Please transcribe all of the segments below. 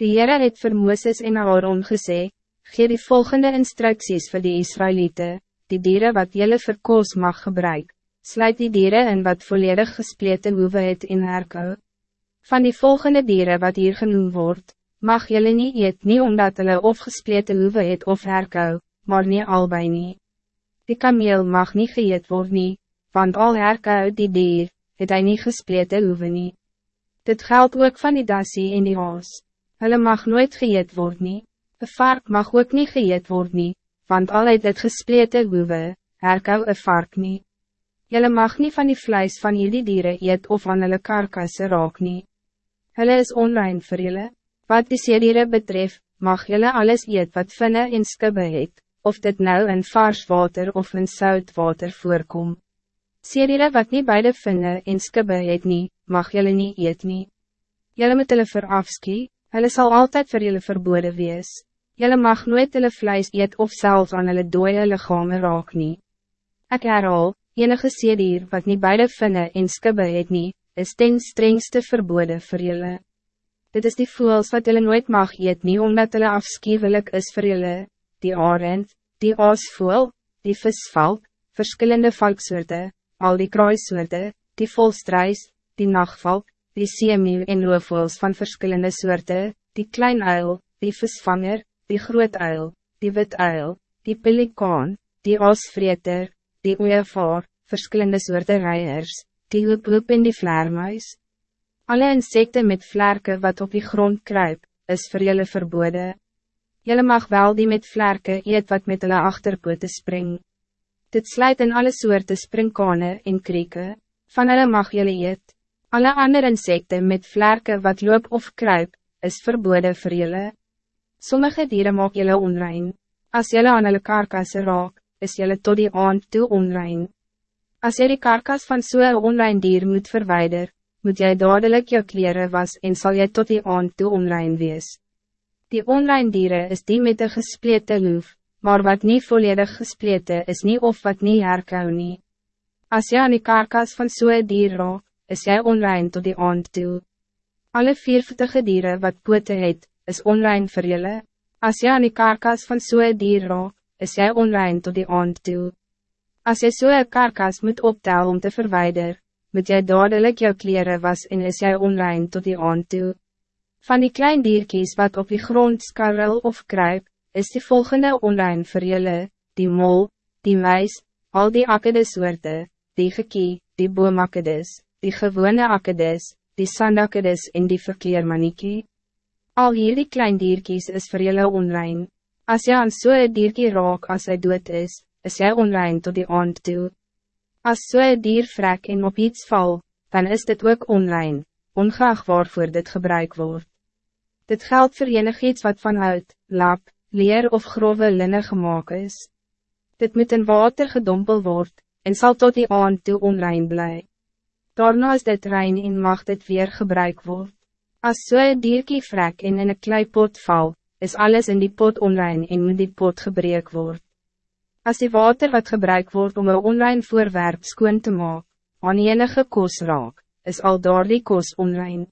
Die Heere het vir Mooses en Aaron gesê, gee die volgende instructies voor die Israëlieten, die dieren wat jelle verkoos mag gebruik, sluit die dieren in wat volledig gespleten hoeven het in herkou. Van die volgende dieren wat hier genoemd wordt, mag jelle niet eet nie omdat hulle of gespleten hoeven het of herkou, maar niet albei nie. Die kameel mag niet geëet worden, nie, want al herkou die dier, het hy nie gespleten hoeven nie. Dit geldt ook van die dassie in die haas. Hulle mag nooit geëet worden, nie. Een vark mag ook niet geëet worden, nie, want al het het gespleten hoeven, herkou een vark niet. Jelle mag niet van die vlees van jullie dieren eet of van hulle karkasse raak nie. Hulle is online vir julle. Wat die seedieren betreft, mag julle alles eet wat vinne en skibbe het, of dit nou in vars water of in zout water voorkom. Seedieren wat niet beide vinne en skibbe het nie, mag julle niet eet nie. Julle moet hulle verafskie, hulle sal altijd vir julle verboden wees. Julle mag nooit hulle vlees eet of zelfs aan hulle dooie lichame raak nie. Ek herhaal, enige seedier wat niet beide vinne en skibbe het nie, is ten strengste verboden voor jullie. Dit is die voels wat jullie nooit mag eet nie, omdat hulle afschuwelijk is voor jullie, die arend, die aasvoel, die visvalk, verschillende valksoorten, al die kruissoorten, die volstruis, die nachtvalk, die seemiel en roofvoels van verschillende soorten, die klein uil, die visvanger, die groot uil, die wit uil, die pelikaan, die aasvreter, die oevaar, verschillende soorten reiers, die hoep in die vleermuis. Alle insecten met vlerken wat op die grond kruip, is voor jullie verboden. Jullie mag wel die met vlerken eet wat met hulle achterpote spring. Dit sluit in alle soorten springkane en krieke, van hulle mag jullie eet. Alle andere insecten met vlerken wat loop of kruip, is verboden voor jullie. Sommige dieren maak jullie onrein. Als jullie aan hulle karkasse raak, is jullie tot die aand toe onrein. Als jy die karkas van zo'n so online dier moet verwijder, moet jij dadelijk je kleren was en zal jy tot die aand toe online wees. Die online dieren is die met de gespleten loef, maar wat niet volledig gespleten is niet of wat niet herkou nie. As jy aan die karkas van zo'n so dier raak, is jij online tot die aand toe. Alle viervoetige dieren wat pote het, is online vir julle. As jy aan die karkas van zo'n so dier raak, is jij online tot die aand toe. Als je zo'n so karkas moet optellen om te verwijderen, moet jij dadelijk jouw kleren was en is jij online tot die aand toe. Van die klein dierkies wat op die grond skarrel of kruip, is die volgende online voor jullie, die mol, die wijs, al die akkedes soorte, die gekie, die boomakkedes, die gewone akkedes, die sandakkedes en die verkeermanikie. Al hierdie klein dierkies is voor jullie online. Als je aan zo'n dierkie raak als hij dood is, is jy online tot die aand toe. As so een dier vrek en op iets val, dan is dit ook online, ongeacht waarvoor dit gebruik wordt. Dit geldt voor enig iets wat van hout, lap, leer of grove linne gemaakt is. Dit moet in water gedompel word, en zal tot die aand toe online bly. Daarna is dit rein en mag dit weer gebruik word. As so een dierkie vrek en in een kleipot val, is alles in die pot online en moet die pot gebreek word. Als die water wat gebruikt wordt om een online voorwerp skoon te maken, aan enige kos raak, is al daar die kos online.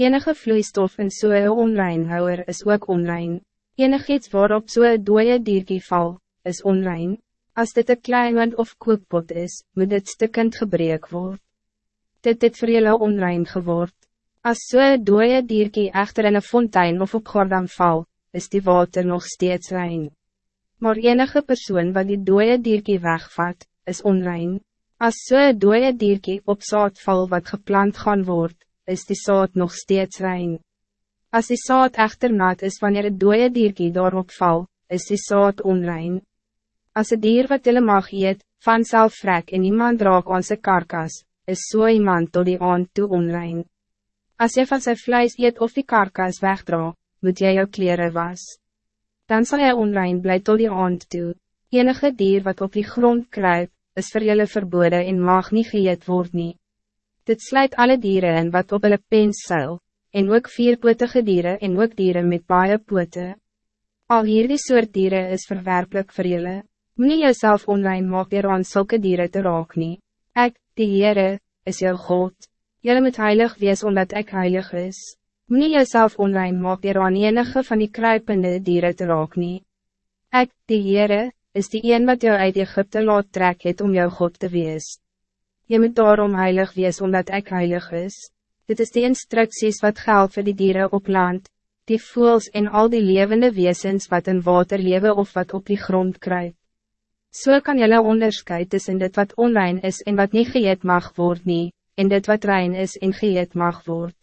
Enige vloeistof in soe online houwer is ook online. Enig iets waarop soe dooie dierkie val, is online. Als dit een klein of kookpot is, moet dit stukkend gebreek word. Dit het vir julle online geword. Als soe dooie dierkie echter in een fontein of op gordam val, is die water nog steeds rein. Maar enige persoon wat die dooie dierkie wegvat, is onrein. Als so'n dooie dierkie op zaad val wat geplant gaan word, is die zaad nog steeds rein. Als die zaad echter nat is wanneer het dooie dierkie daarop val, is die zaad onrein. Als het dier wat hulle mag eet, vanzelf vrek en iemand raak aan sy karkas, is so iemand tot die aand toe onrein. Als je van zijn vlees eet of die karkas wegdra, moet jy jou kleren was dan zal hij online blij tot die aand toe. Enige dier wat op die grond kruip, is voor jullie verboden en mag niet geëet word nie. Dit sluit alle dieren in wat op hulle pens seil, en ook vierpotige dieren en ook dieren met baie pote. Al hierdie soort dieren is verwerpelijk voor jullie. Moet jezelf online maak weer aan zulke dieren te raak nie. Ek, die Heere, is jou God. Jullie moet heilig wees omdat ik heilig is. Moet jezelf onrein maak dier aan enige van die kruipende dieren te raak nie. Ek, die Heere, is die een wat jou uit Egypte laat trek het om jou God te wees. Je moet daarom heilig wees omdat ik heilig is. Dit is de instructies wat geldt voor die dieren op land, die voels en al die levende wezens wat in water leven of wat op die grond kruipt. Zo so kan jelle onderscheid tussen dit wat onrein is en wat niet geëet mag worden, en dit wat rein is en geëet mag worden.